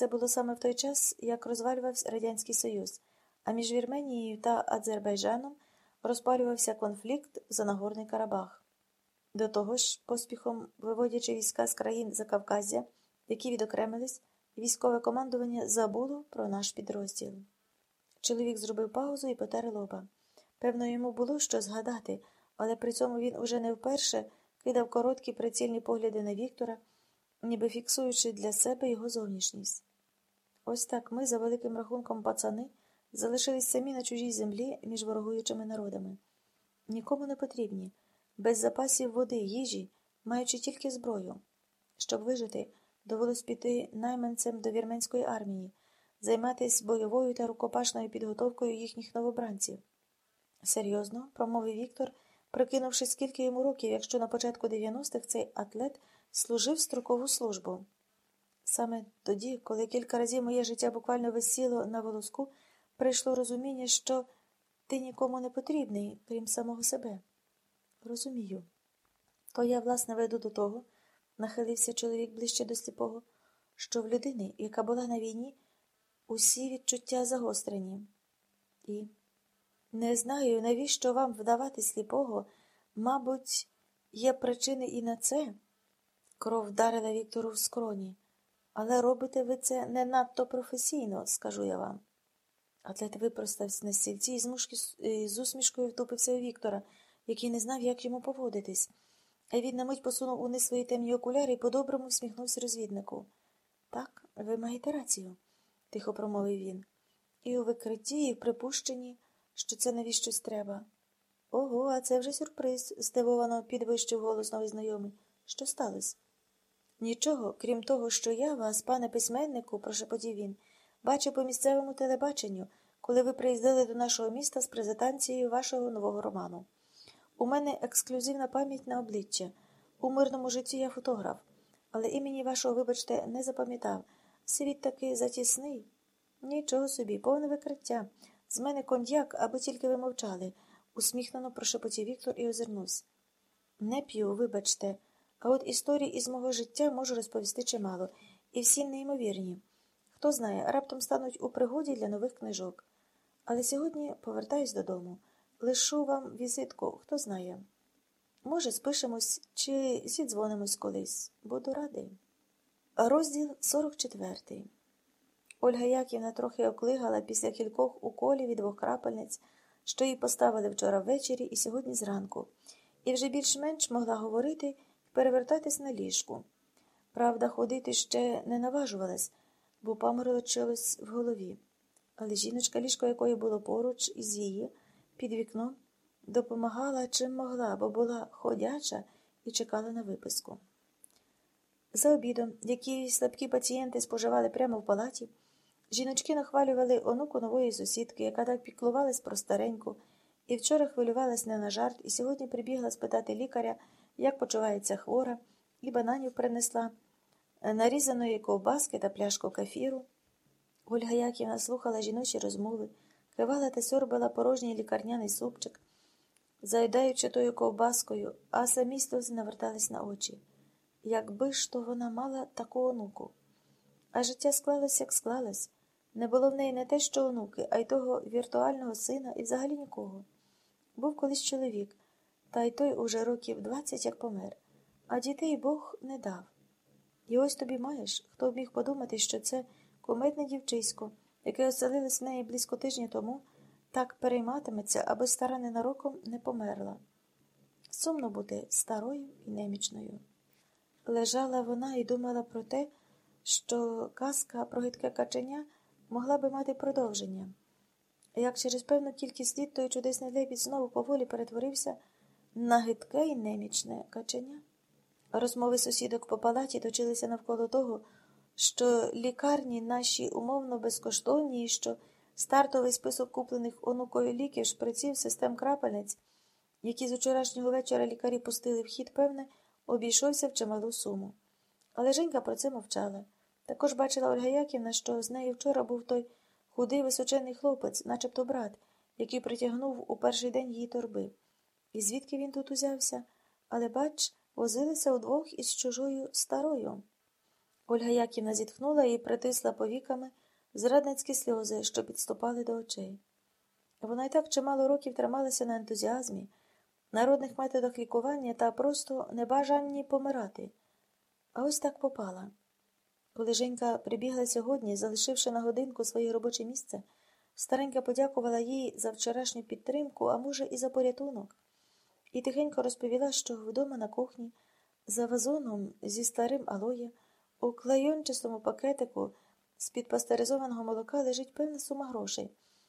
Це було саме в той час, як розвалювався Радянський Союз, а між Вірменією та Азербайджаном розпалювався конфлікт за Нагорний Карабах. До того ж, поспіхом виводячи війська з країн Закавказя, які відокремились, військове командування забуло про наш підрозділ. Чоловік зробив паузу і потер лоба. Певно, йому було що згадати, але при цьому він уже не вперше кидав короткі прицільні погляди на Віктора, ніби фіксуючи для себе його зовнішність. Ось так ми, за великим рахунком пацани, залишились самі на чужій землі між ворогуючими народами. Нікому не потрібні, без запасів води, їжі, маючи тільки зброю. Щоб вижити, довелось піти найманцем до вірменської армії, займатися бойовою та рукопашною підготовкою їхніх новобранців. Серйозно, промовив Віктор, прикинувши, скільки йому років, якщо на початку 90-х цей атлет служив строкову службу. Саме тоді, коли кілька разів моє життя буквально висіло на волоску, прийшло розуміння, що ти нікому не потрібний, крім самого себе. Розумію. То я, власне, веду до того, нахилився чоловік ближче до сліпого, що в людини, яка була на війні, усі відчуття загострені. І не знаю, навіщо вам вдавати сліпого, мабуть, є причини і на це. Кров вдарила Віктору в скроні. Але робите ви це не надто професійно, скажу я вам. Атлет випростався на стільці і з, мушки, з усмішкою втупився у Віктора, який не знав, як йому поводитись. А він на мить посунув униз свої темні окуляри і по-доброму всміхнувся розвіднику. Так, ви маєте рацію, тихо промовив він. І у викритті, і в припущенні, що це навіщось треба. Ого, а це вже сюрприз, здивовано підвищив голос новий знайомий. Що сталося? Нічого, крім того, що я вас, пане письменнику, прошепотів він, бачив по місцевому телебаченню, коли ви приїздили до нашого міста з презентацією вашого нового роману. У мене ексклюзивна пам'ять на обличчя. У мирному житті я фотограф, але імені вашого, вибачте, не запам'ятав. Світ таки затісний. Нічого собі, повне викриття. З мене коньяк, аби тільки ви мовчали, усміхнено прошепотів Віктор і озирнувся. Не п'ю, вибачте. А от історії із мого життя можу розповісти чимало, і всі неймовірні. Хто знає, раптом стануть у пригоді для нових книжок. Але сьогодні повертаюсь додому. Лишу вам візитку, хто знає. Може, спишемось чи зідзвонимось колись. Буду радий. Розділ 44. Ольга Яківна трохи оклигала після кількох уколів і двох крапельниць, що їй поставили вчора ввечері і сьогодні зранку, і вже більш-менш могла говорити перевертатись на ліжку. Правда, ходити ще не наважувалась, бо паморочилось в голові. Але жіночка, ліжко якої було поруч із її, під вікном, допомагала чим могла, бо була ходяча і чекала на виписку. За обідом, які слабкі пацієнти споживали прямо в палаті, жіночки нахвалювали онуку нової сусідки, яка так піклувалась про стареньку, і вчора хвилювалась не на жарт, і сьогодні прибігла спитати лікаря як почувається хвора, і бананів принесла, нарізаної ковбаски та пляшку кефіру. Ольга Яківна слухала жіночі розмови, кивала та сьорбала порожній лікарняний супчик, заїдаючи тою ковбаскою, а самі сльози навертались на очі. Якби ж то вона мала таку онуку. А життя склалось, як склалось. Не було в неї не те, що онуки, а й того віртуального сина і взагалі нікого. Був колись чоловік, та й той уже років двадцять як помер, а дітей Бог не дав. І ось тобі маєш, хто б міг подумати, що це кумедне дівчисько, яке оселилось в неї близько тижня тому, так перейматиметься, аби стара ненароком не померла. Сумно бути старою і немічною. Лежала вона і думала про те, що казка про гидке каченя могла би мати продовження. Як через певну кількість літ той чудесний лебідь знову поволі перетворився на гидке і немічне каченя. Розмови сусідок по палаті точилися навколо того, що лікарні наші умовно безкоштовні і що стартовий список куплених онукові ліків, шприців, систем крапельниць, які з вчорашнього вечора лікарі пустили в хід, певне, обійшовся в чималу суму. Але Женька про це мовчала. Також бачила Ольга Яківна, що з нею вчора був той худий височений хлопець, начебто брат, який притягнув у перший день її торби. І звідки він тут узявся? Але, бач, возилися удвох із чужою старою. Ольга Яківна зітхнула і притисла повіками зрадницькі сльози, що підступали до очей. Вона й так чимало років трималася на ентузіазмі, народних методах лікування та просто небажанні помирати. А ось так попала. Коли Женька прибігла сьогодні, залишивши на годинку своє робоче місце, старенька подякувала їй за вчорашню підтримку, а може, і за порятунок, і тихенько розповіла, що вдома на кухні, за вазоном зі старим алоє, у клейончастому пакетику з-під пастеризованого молока лежить певна сума грошей.